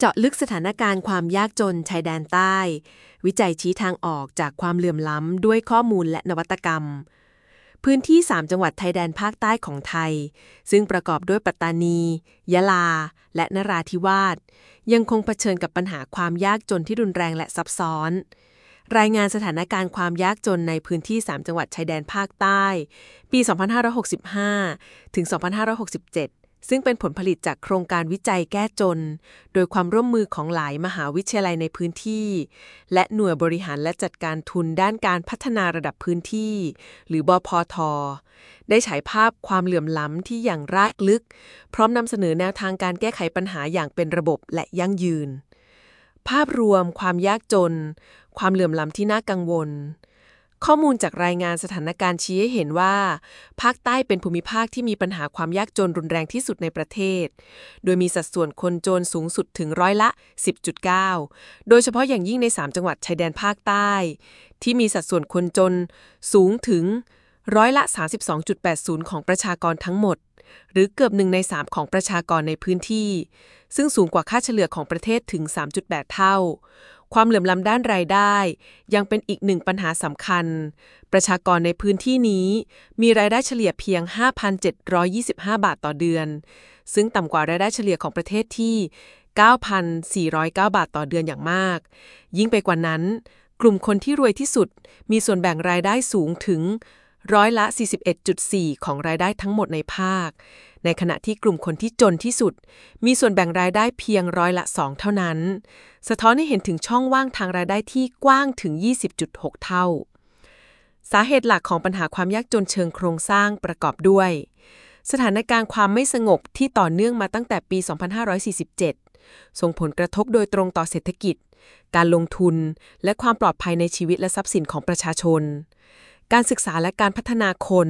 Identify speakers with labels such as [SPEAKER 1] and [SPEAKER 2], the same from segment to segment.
[SPEAKER 1] เจาะลึกสถานการณ์ความยากจนชายแดนใต้ วิจัยชี้ทางออกจากความเหลื่อมล้ำด้วยข้อมูลและนวัตกรรม พื้นที่ 3 จังหวัดไทยแดนภาคใต้ของไทย ซึ่งประกอบด้วยปัตตานี ยะลา และนราธิวาส ยังคงเผชิญกับปัญหาความยากจนที่รุนแรงและซับซ้อน รายงานสถานการณ์ความยากจนในพื้นที่ 3 จังหวัดชายแดนภาคใต้ ปี 2565 ถึง 2567 ซึ่งเป็นผลผลิตจากโครงการวิจัยแก้จน โดยความร่วมมือของหลายมหาวิทยาลัยในพื้นที่ และหน่วยบริหารและจัดการทุนด้านการพัฒนาระดับพื้นที่ หรือบพทได้ฉายภาพความเหลื่อมล้ำที่อย่างรากลึก พร้อมนำเสนอแนวทางการแก้ไขปัญหาอย่างเป็นระบบและยั่งยืน ภาพรวมความยากจน ความเหลื่อมล้ำที่น่ากังวล ข้อมูลจากรายงานสถานการณ์ชี้ให้เห็นว่า ภาคใต้เป็นภูมิภาคที่มีปัญหาความยากจนรุนแรงที่สุดในประเทศ โดยมีสัดส่วนคนจนสูงสุดถึงร้อยละ 10.9 โดยเฉพาะอย่างยิ่งใน 3 จังหวัดชายแดนภาคใต้ ที่มีสัดส่วนคนจนสูงถึงร้อยละ 32.80 ของประชากรทั้งหมด หรือเกือบหนึ่งใน3ของประชากรในพื้นที่ ซึ่งสูงกว่าค่าเฉลี่ยของประเทศถึง 3.8 เท่า ความเหลื่อมล้ำด้านรายได้ ยังเป็นอีกหนึ่งปัญหาสำคัญ ประชากรในพื้นที่นี้ มีรายได้เฉลี่ยเพียง 5,725 บาทต่อเดือน ซึ่งต่ำกว่ารายได้เฉลี่ยของประเทศที่ 9,409 บาทต่อเดือนอย่างมาก ยิ่งไปกว่านั้น กลุ่มคนที่รวยที่สุด มีส่วนแบ่งรายได้สูงถึงร้อยละ 41.4 ของรายได้ทั้งหมดในภาค ในขณะที่กลุ่มคนที่จนที่สุด มีส่วนแบ่งรายได้เพียงร้อยละ 2 เท่านั้น สะท้อนให้เห็นถึงช่องว่างทางรายได้ที่กว้างถึง 20.6 เท่า สาเหตุหลักของปัญหาความยากจนเชิงโครงสร้างประกอบด้วย สถานการณ์ความไม่สงบที่ต่อเนื่องมาตั้งแต่ปี 2547 ส่งผลกระทบโดยตรงต่อเศรษฐกิจ การลงทุน และความปลอดภัยในชีวิตและทรัพย์สินของประชาชน การศึกษาและการพัฒนาคน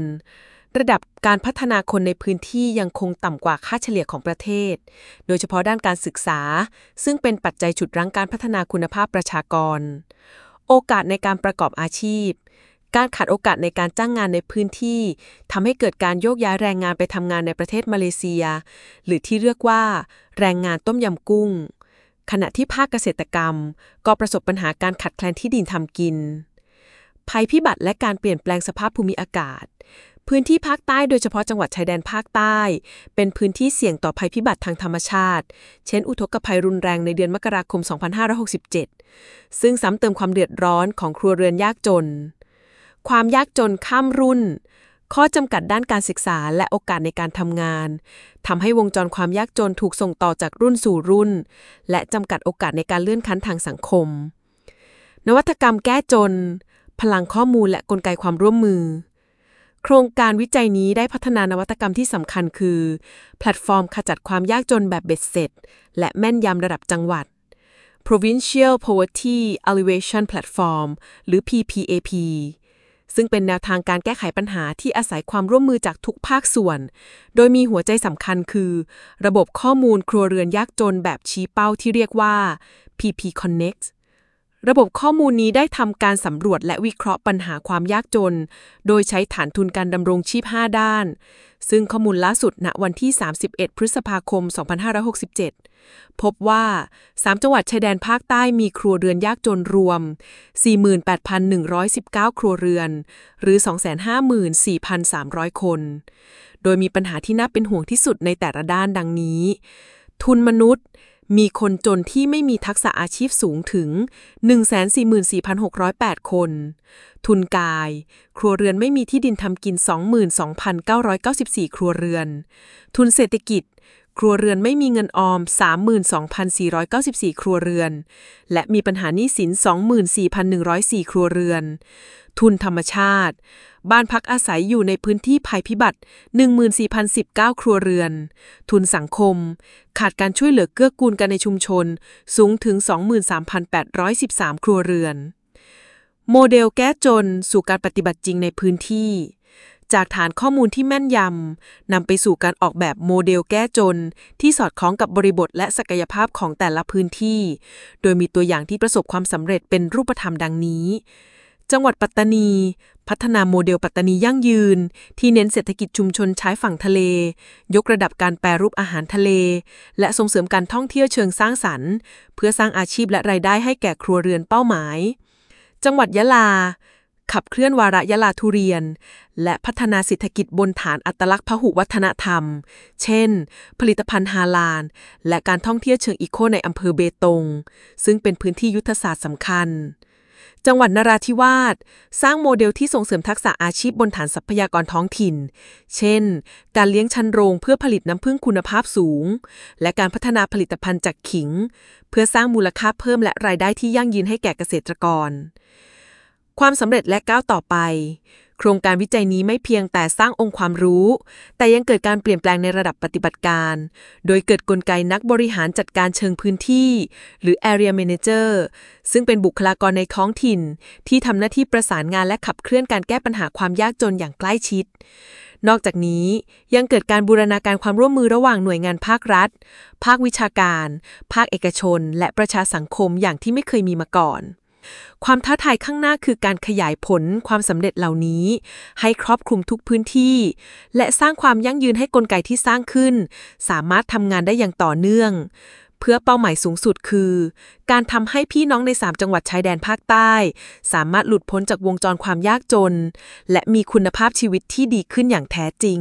[SPEAKER 1] ระดับการพัฒนาคนในพื้นที่ยังคงต่ำกว่าค่าเฉลี่ยของประเทศ โดยเฉพาะด้านการศึกษา ซึ่งเป็นปัจจัยฉุดรั้งการพัฒนาคุณภาพประชากร โอกาสในการประกอบอาชีพ การขาดโอกาสในการจ้างงานในพื้นที่ทำให้เกิดการโยกย้ายแรงงานไปทำงานในประเทศมาเลเซีย หรือที่เรียกว่า แรงงานต้มยำกุ้ง ขณะที่ภาคเกษตรกรรม ก็ประสบปัญหาการขัดแคลนที่ดินทำกิน ภัยพิบัติและการเปลี่ยนแปลงสภาพภูมิอากาศ พื้นที่ภาคใต้โดยเฉพาะจังหวัดชายแดนภาคใต้ เป็นพื้นที่เสี่ยงต่อภัยพิบัติทางธรรมชาติ เช่น อุทกภัยรุนแรงในเดือนมกราคม 2567 ซึ่งซ้ำเติมความเดือดร้อนของครัวเรือนยากจน ความยากจนข้ามรุ่น ข้อจำกัดด้านการศึกษาและโอกาสในการทำงานทำให้วงจรความยากจนถูกส่งต่อจากรุ่นสู่รุ่น และจำกัดโอกาสในการเลื่อนขั้นทางสังคม นวัตกรรมแก้จน พลังข้อมูลและกลไกความร่วมมือ โครงการวิจัยนี้ได้พัฒนานวัตกรรมที่สำคัญคือ แพลตฟอร์มขจัดความยากจนแบบเบ็ดเสร็จ และแม่นยำระดับจังหวัด Provincial Poverty Alleviation Platform หรือ PPAP ซึ่งเป็นแนวทางการแก้ไขปัญหาที่อาศัยความร่วมมือจากทุกภาคส่วน โดยมีหัวใจสำคัญคือ ระบบข้อมูลครัวเรือนยากจนแบบชี้เป้าที่เรียกว่า PP Connect ระบบข้อมูลนี้ได้ทำการสำรวจและวิเคราะห์ปัญหาความยากจน โดยใช้ฐานทุนการดำรงชีพ 5 ด้าน ซึ่งข้อมูลล่าสุดณวันที่ 31 พฤษภาคม 2567 พบว่า 3 จังหวัดชายแดนภาคใต้มีครัวเรือนยากจนรวม 48,119 ครัวเรือน หรือ 254,300 คน โดยมีปัญหาที่น่าเป็นห่วงที่สุดในแต่ละด้านดังนี้ ทุนมนุษย์ มีคนจนที่ไม่มีทักษะอาชีพสูงถึง 144,608 คน ทุนกาย ครัวเรือนไม่มีที่ดินทำกิน 22,994 ครัวเรือน ทุนเศรษฐกิจ ครัวเรือนไม่มีเงินออม 32,494 ครัวเรือน และมีปัญหาหนี้สิน 24,104 ครัวเรือน ทุนธรรมชาติ บ้านพักอาศัยอยู่ในพื้นที่ภัยพิบัติ 14,019 ครัวเรือน ทุนสังคม ขาดการช่วยเหลือเกื้อกูลกันในชุมชน สูงถึง 23,813 ครัวเรือน โมเดลแก้จนสู่การปฏิบัติจริงในพื้นที่ จากฐานข้อมูลที่แม่นยำนำไปสู่การออกแบบโมเดลแก้จน ที่สอดคล้องกับบริบทและศักยภาพของแต่ละพื้นที่ โดยมีตัวอย่างที่ประสบความสำเร็จเป็นรูปธรรมดังนี้ จังหวัดปัตตานี พัฒนาโมเดลปัตตานียั่งยืน ที่เน้นเศรษฐกิจชุมชนใช้ฝั่งทะเล ยกระดับการแปรรูปอาหารทะเล และส่งเสริมการท่องเที่ยวเชิงสร้างสรรค์ เพื่อสร้างอาชีพและรายได้ให้แก่ครัวเรือนเป้าหมาย จังหวัดยะลา ขับเคลื่อนวาระยะลาทุเรียน และพัฒนาเศรษฐกิจบนฐานอัตลักษณ์พหุวัฒนธรรม เช่น ผลิตภัณฑ์ฮาลาล และการท่องเที่ยวเชิงอีโคในอำเภอเบตง ซึ่งเป็นพื้นที่ยุทธศาสตร์สำคัญ จังหวัดนราธิวาสสร้างโมเดลที่ส่งเสริมทักษะอาชีพบนฐานทรัพยากรท้องถิ่น เช่น การเลี้ยงชันโรงเพื่อผลิตน้ำผึ้งคุณภาพสูง และการพัฒนาผลิตภัณฑ์จากขิง เพื่อสร้างมูลค่าเพิ่มและรายได้ที่ยั่งยืนให้แก่เกษตรกร ความสำเร็จและก้าวต่อไป โครงการวิจัยนี้ไม่เพียงแต่สร้างองค์ความรู้ แต่ยังเกิดการเปลี่ยนแปลงในระดับปฏิบัติการ โดยเกิดกลไกนักบริหารจัดการเชิงพื้นที่ หรือ area manager ซึ่งเป็นบุคลากรในท้องถิ่น ที่ทำหน้าที่ประสานงานและขับเคลื่อนการแก้ปัญหาความยากจนอย่างใกล้ชิดนอกจากนี้ยังเกิดการบูรณาการความร่วมมือระหว่างหน่วยงานภาครัฐ ภาควิชาการ ภาคเอกชน และประชาสังคมอย่างที่ไม่เคยมีมาก่อน ความท้าทายข้างหน้าคือการขยายผลความสำเร็จเหล่านี้ ให้ครอบคลุมทุกพื้นที่ และสร้างความยั่งยืนให้กลไกที่สร้างขึ้น สามารถทำงานได้อย่างต่อเนื่อง เพื่อเป้าหมายสูงสุดคือ การทำให้พี่น้องใน 3 จังหวัดชายแดนภาคใต้ สามารถหลุดพ้นจากวงจรความยากจน และมีคุณภาพชีวิตที่ดีขึ้นอย่างแท้จริง